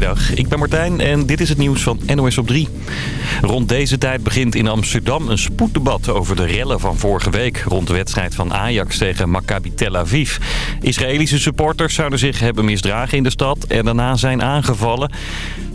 Goedemiddag, ik ben Martijn en dit is het nieuws van NOS op 3. Rond deze tijd begint in Amsterdam een spoeddebat over de rellen van vorige week... rond de wedstrijd van Ajax tegen Maccabi Tel Aviv. Israëlische supporters zouden zich hebben misdragen in de stad en daarna zijn aangevallen.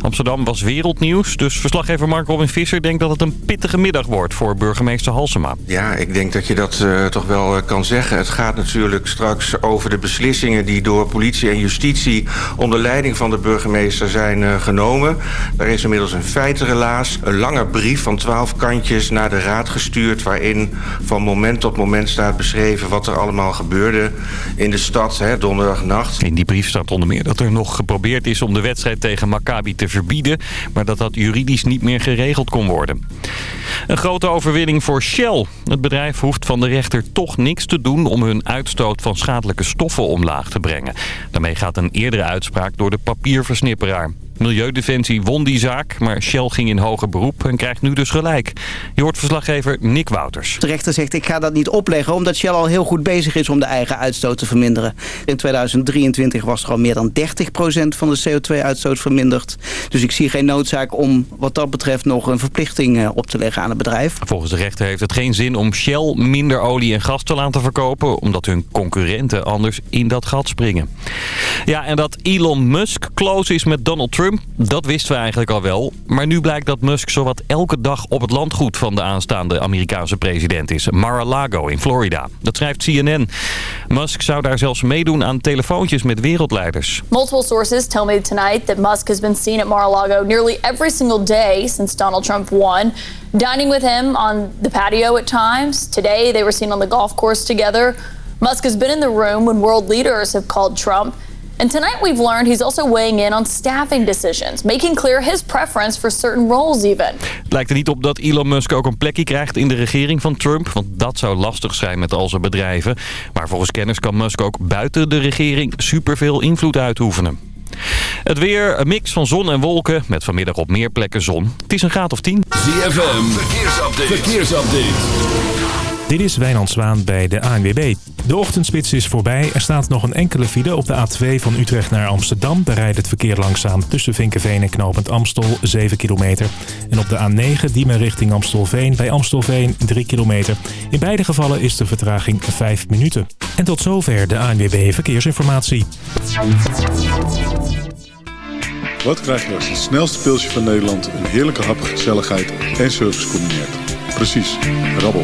Amsterdam was wereldnieuws, dus verslaggever Mark Robin Visser denkt dat het een pittige middag wordt voor burgemeester Halsema. Ja, ik denk dat je dat uh, toch wel uh, kan zeggen. Het gaat natuurlijk straks over de beslissingen die door politie en justitie onder leiding van de burgemeester zijn uh, genomen. Daar is inmiddels een feitenrelaas, een lange brief van twaalf kantjes naar de raad gestuurd... waarin van moment tot moment staat beschreven wat er allemaal gebeurde in de stad, hè, donderdagnacht. In die brief staat onder meer dat er nog geprobeerd is om de wedstrijd tegen Maccabi te verbieden... maar dat dat juridisch niet meer geregeld kon worden. Een grote overwinning voor Shell. Het bedrijf hoeft van de rechter toch niks te doen om hun uitstoot van schadelijke stoffen omlaag te brengen. Daarmee gaat een eerdere uitspraak door de papierversnipperaar. Milieudefensie won die zaak, maar Shell ging in hoger beroep en krijgt nu dus gelijk. Je hoort verslaggever Nick Wouters. De rechter zegt ik ga dat niet opleggen omdat Shell al heel goed bezig is om de eigen uitstoot te verminderen. In 2023 was er al meer dan 30% van de CO2-uitstoot verminderd. Dus ik zie geen noodzaak om wat dat betreft nog een verplichting op te leggen aan het bedrijf. Volgens de rechter heeft het geen zin om Shell minder olie en gas te laten verkopen... omdat hun concurrenten anders in dat gat springen. Ja, en dat Elon Musk close is met Donald Trump dat wisten we eigenlijk al wel. Maar nu blijkt dat Musk zowat elke dag op het landgoed van de aanstaande Amerikaanse president is. Mar-a-Lago in Florida. Dat schrijft CNN. Musk zou daar zelfs meedoen aan telefoontjes met wereldleiders. Multiple sources tell me tonight that Musk has been seen at Mar-a-Lago nearly every single day since Donald Trump won. Dining with him on the patio at times. Today they were seen on the golf course together. Musk has been in the room when world leaders have called Trump And tonight we've learned he's also weighing in on staffing decisions, making clear his preference for certain roles even. Het lijkt er niet op dat Elon Musk ook een plekje krijgt in de regering van Trump, want dat zou lastig zijn met al zijn bedrijven. Maar volgens kenners kan Musk ook buiten de regering superveel invloed uitoefenen. Het weer, een mix van zon en wolken, met vanmiddag op meer plekken zon. Het is een graad of 10. ZFM, verkeersupdate. verkeersupdate. Dit is Wijnand Zwaan bij de ANWB. De ochtendspits is voorbij. Er staat nog een enkele file op de A2 van Utrecht naar Amsterdam. Daar rijdt het verkeer langzaam tussen Vinkenveen en Knopend Amstel 7 kilometer. En op de A9 Diemen richting Amstelveen bij Amstelveen 3 kilometer. In beide gevallen is de vertraging 5 minuten. En tot zover de ANWB Verkeersinformatie. Wat krijg je als het snelste pilsje van Nederland... een heerlijke hap, gezelligheid en service combineert? Precies, rabbel.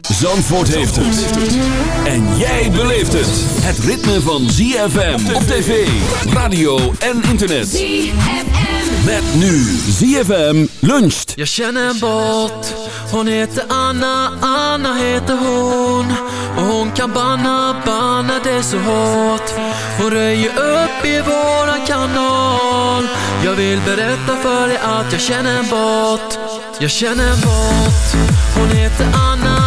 Zandvoort heeft het. En jij beleeft het. Het ritme van ZFM op tv, radio en internet. ZFM. Met nu ZFM luncht. Jag känner en bot. Hon heter Anna, Anna heter hon. Och hon kan banna, banna det så hårt. Hon röjer upp i våran kanal. Jag vill berätta för dig att jag känner en bot. Jag känner en bot. Hon heter Anna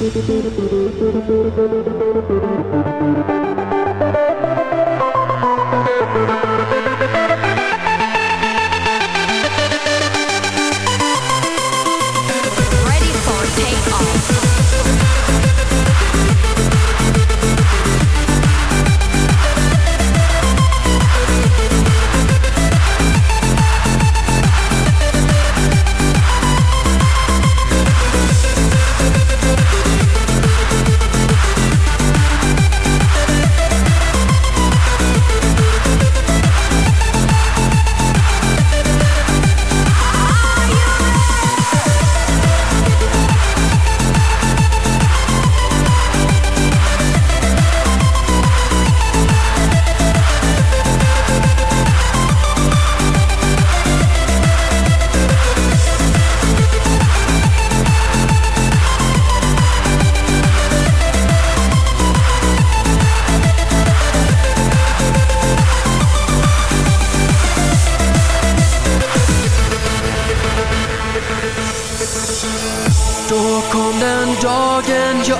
Thank you.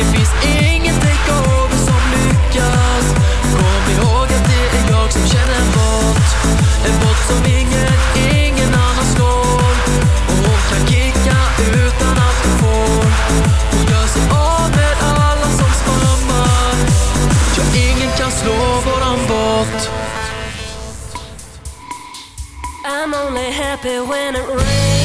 Det finns ingen takeover som lyckas. Kom ihåg att det är jag som känner en bot En bot som ingen, ingen annan slår. Och hon kan kicka utan att hon får. Hon gör sig av med alla som spammar. Ja, ingen kan slå våran bot I'm only happy when it rains.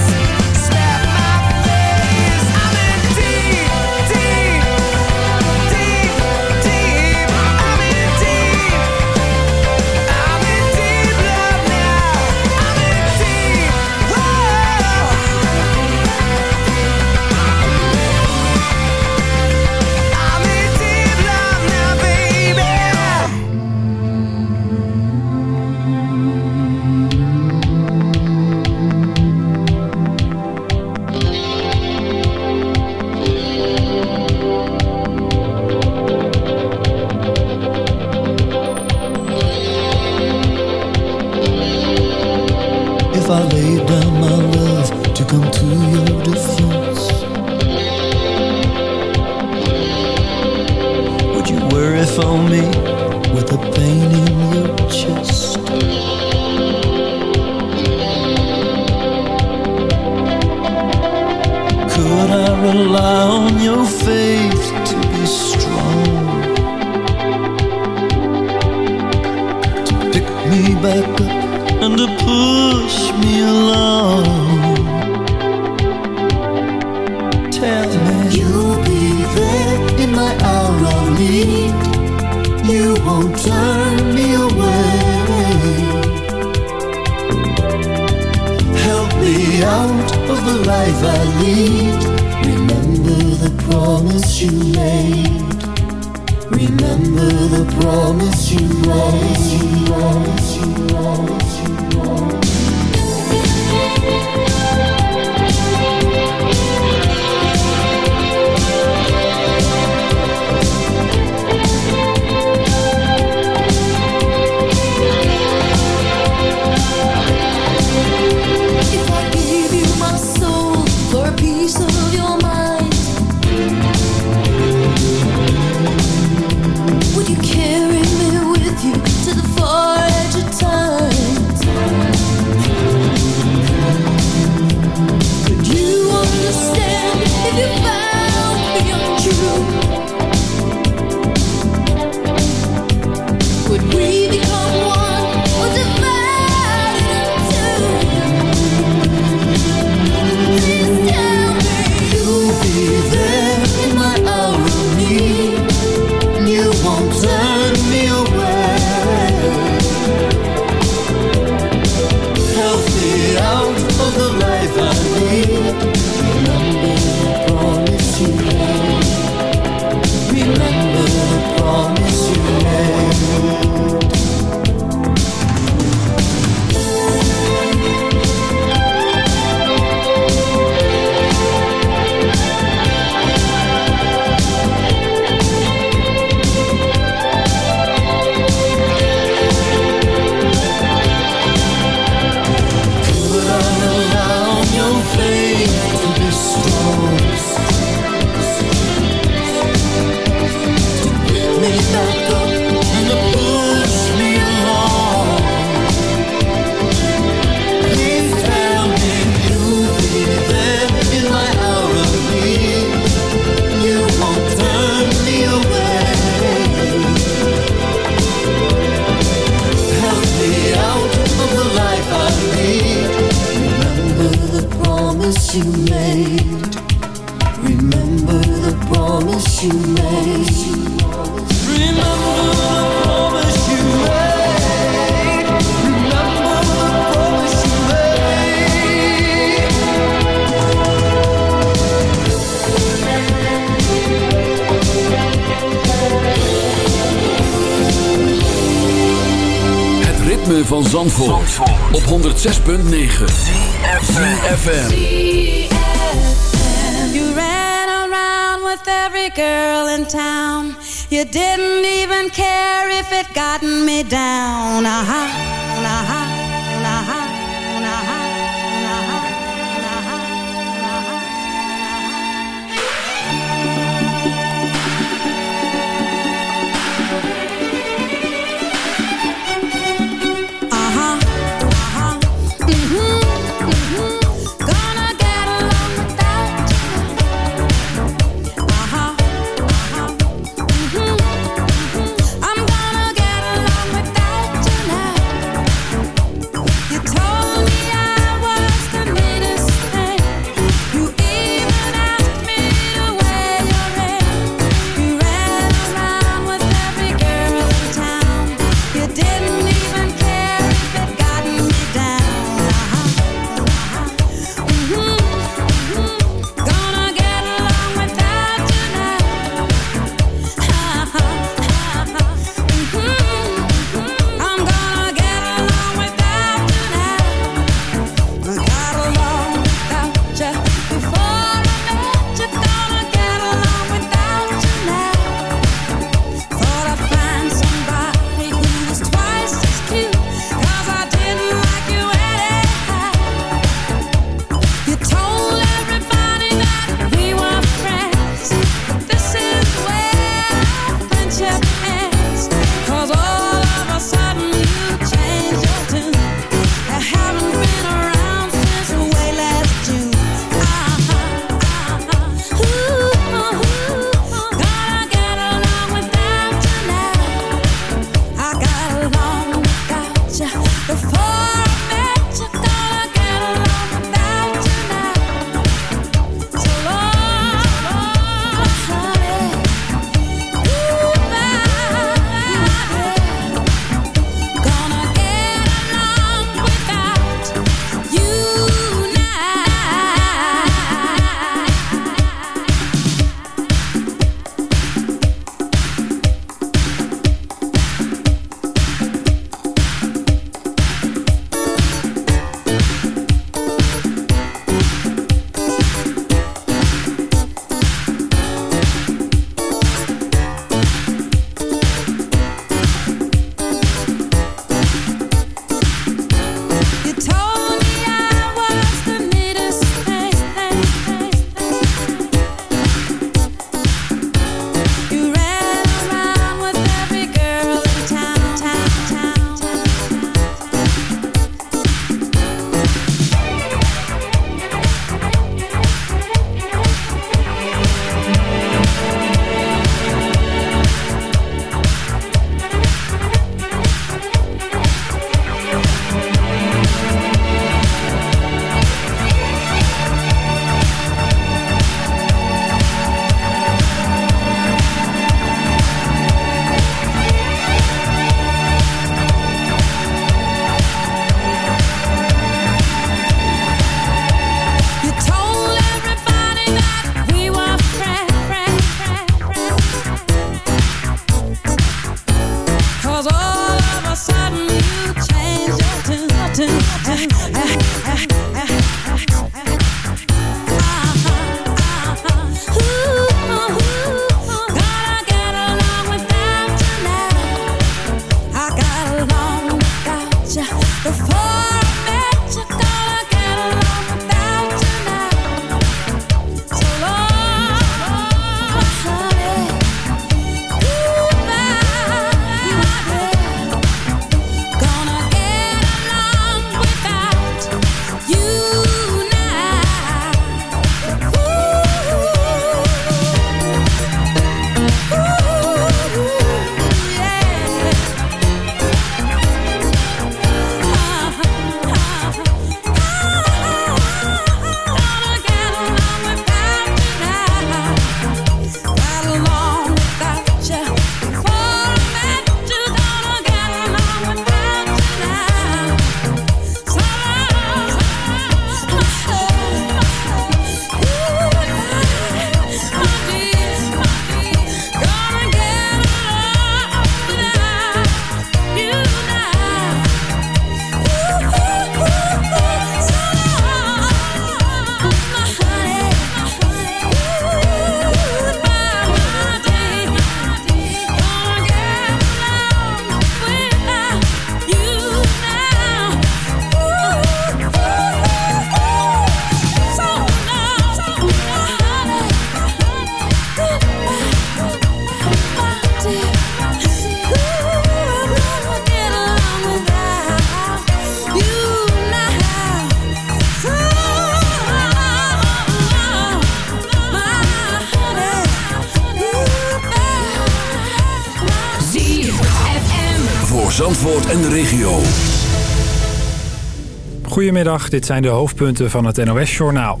Goedemiddag, dit zijn de hoofdpunten van het NOS-journaal.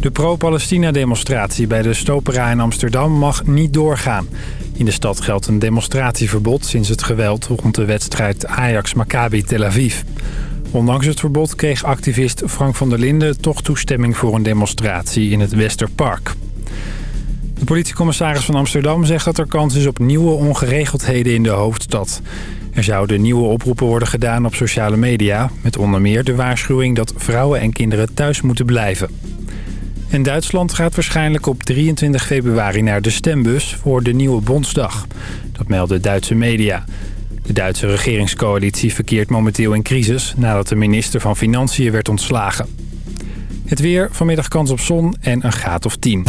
De pro-Palestina-demonstratie bij de Stopera in Amsterdam mag niet doorgaan. In de stad geldt een demonstratieverbod sinds het geweld rond de wedstrijd Ajax-Maccabi Tel Aviv. Ondanks het verbod kreeg activist Frank van der Linden toch toestemming voor een demonstratie in het Westerpark. De politiecommissaris van Amsterdam zegt dat er kans is op nieuwe ongeregeldheden in de hoofdstad. Er zouden nieuwe oproepen worden gedaan op sociale media... met onder meer de waarschuwing dat vrouwen en kinderen thuis moeten blijven. En Duitsland gaat waarschijnlijk op 23 februari naar de stembus voor de nieuwe Bondsdag. Dat melden Duitse media. De Duitse regeringscoalitie verkeert momenteel in crisis... nadat de minister van Financiën werd ontslagen. Het weer, vanmiddag kans op zon en een graad of 10.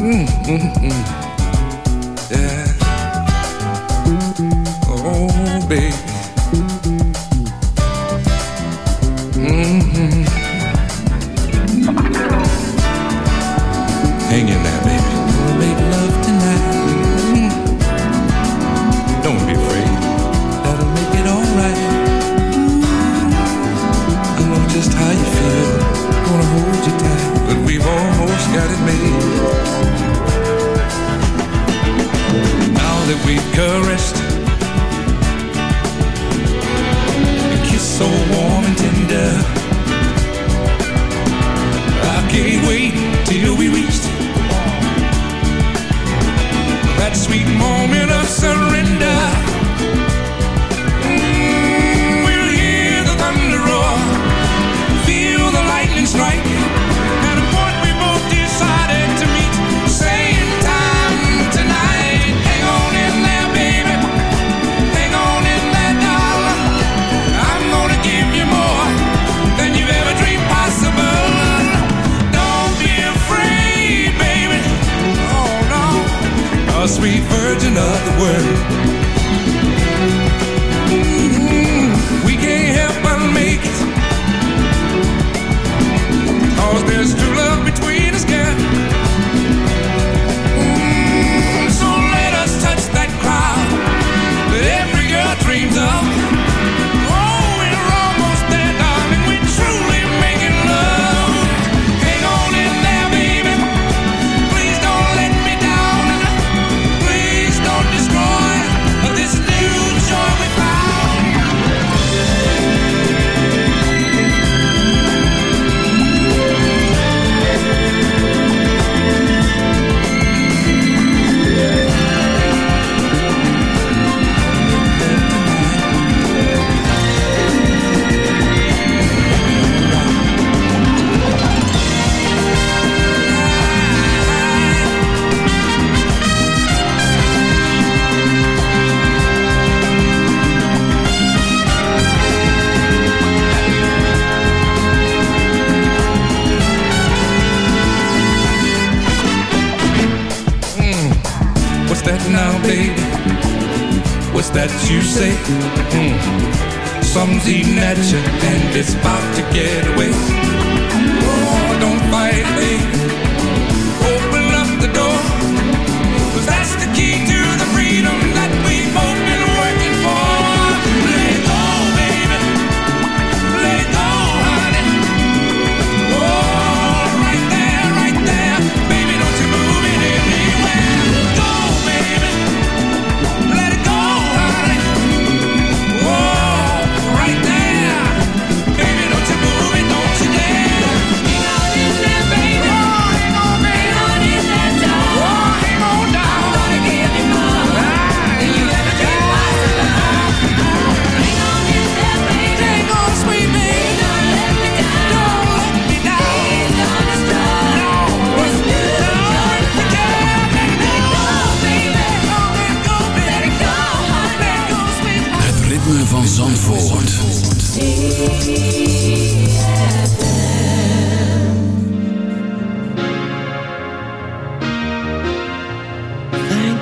Mm-hmm. mm. Yeah. Oh, baby. met je and it's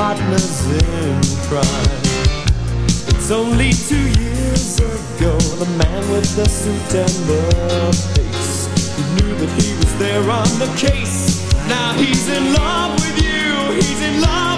partners in crime. It's only two years ago, the man with the suit and the face He knew that he was there on the case. Now he's in love with you, he's in love.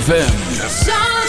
ZFM.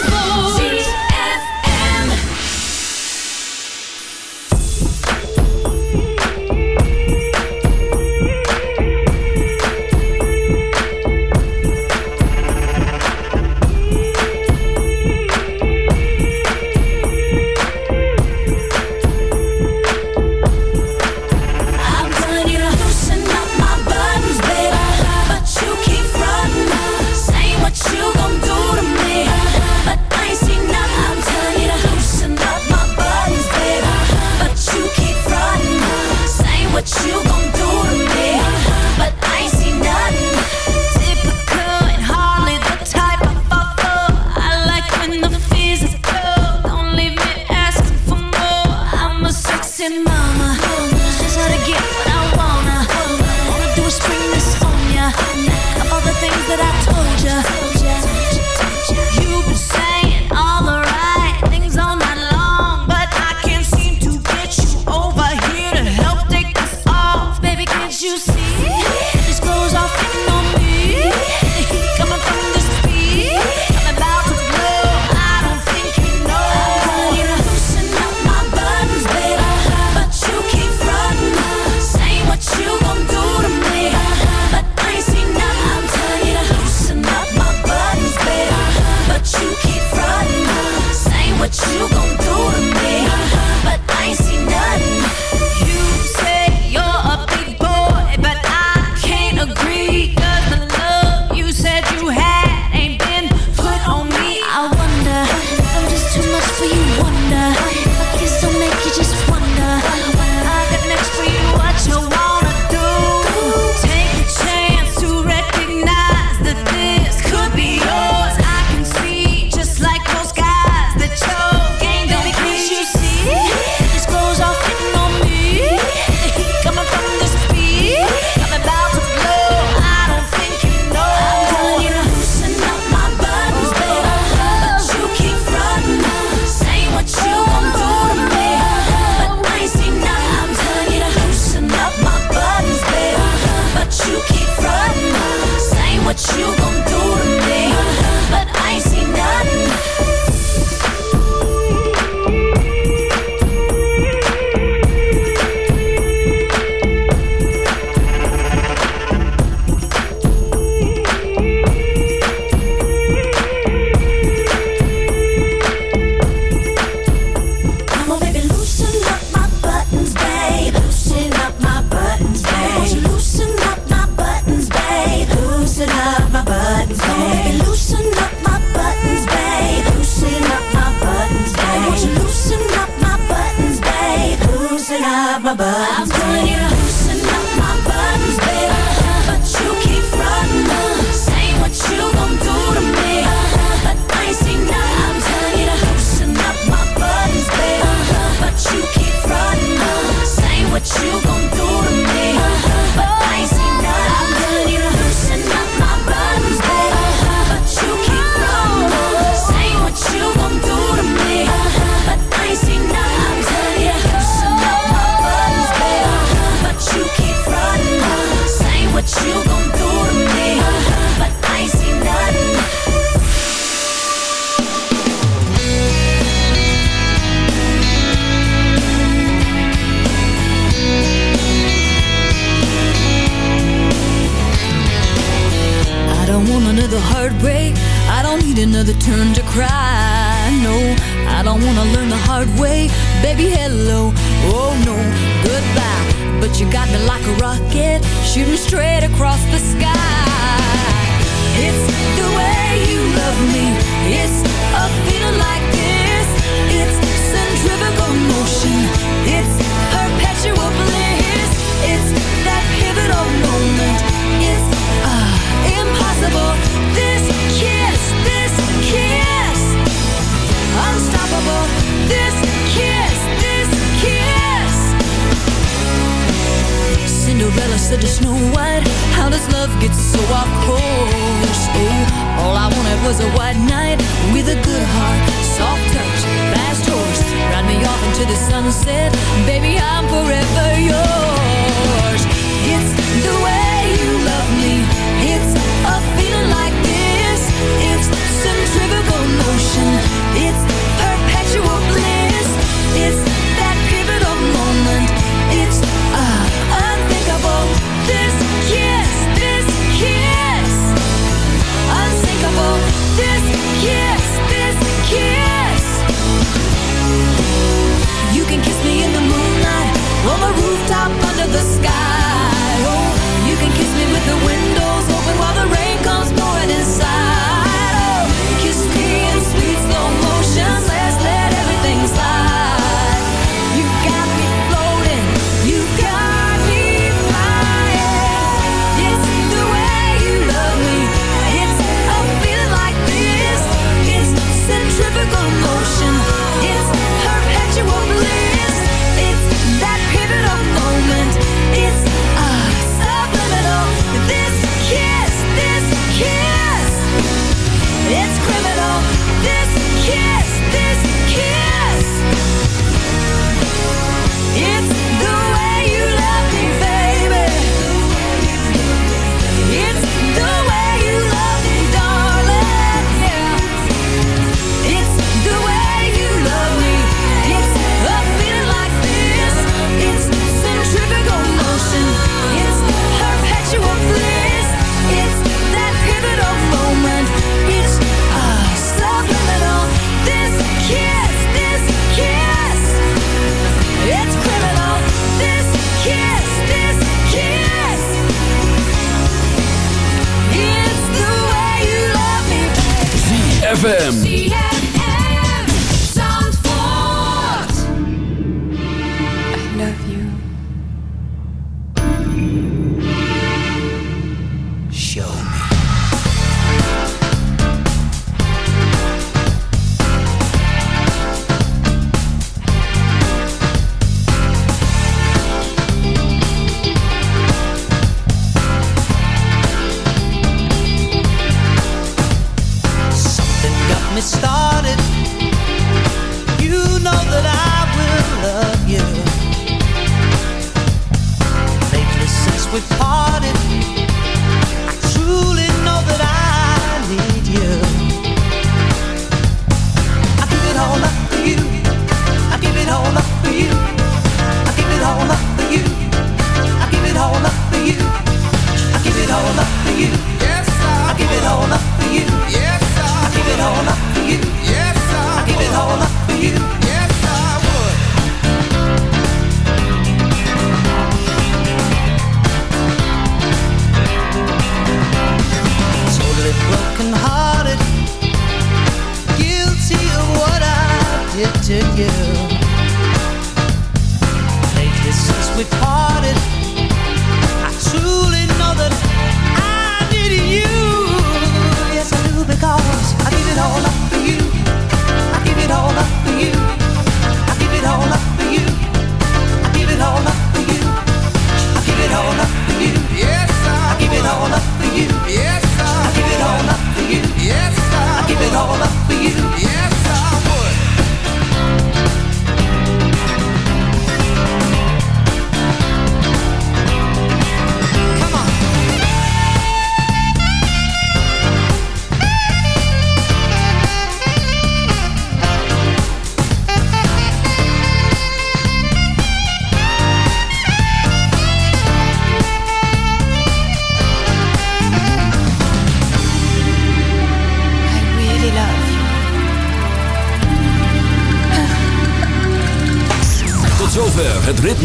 of course. Oh, all I wanted was a white knight with a good heart, soft touch, fast horse. Ride me off into the sunset, baby, I'm forever yours.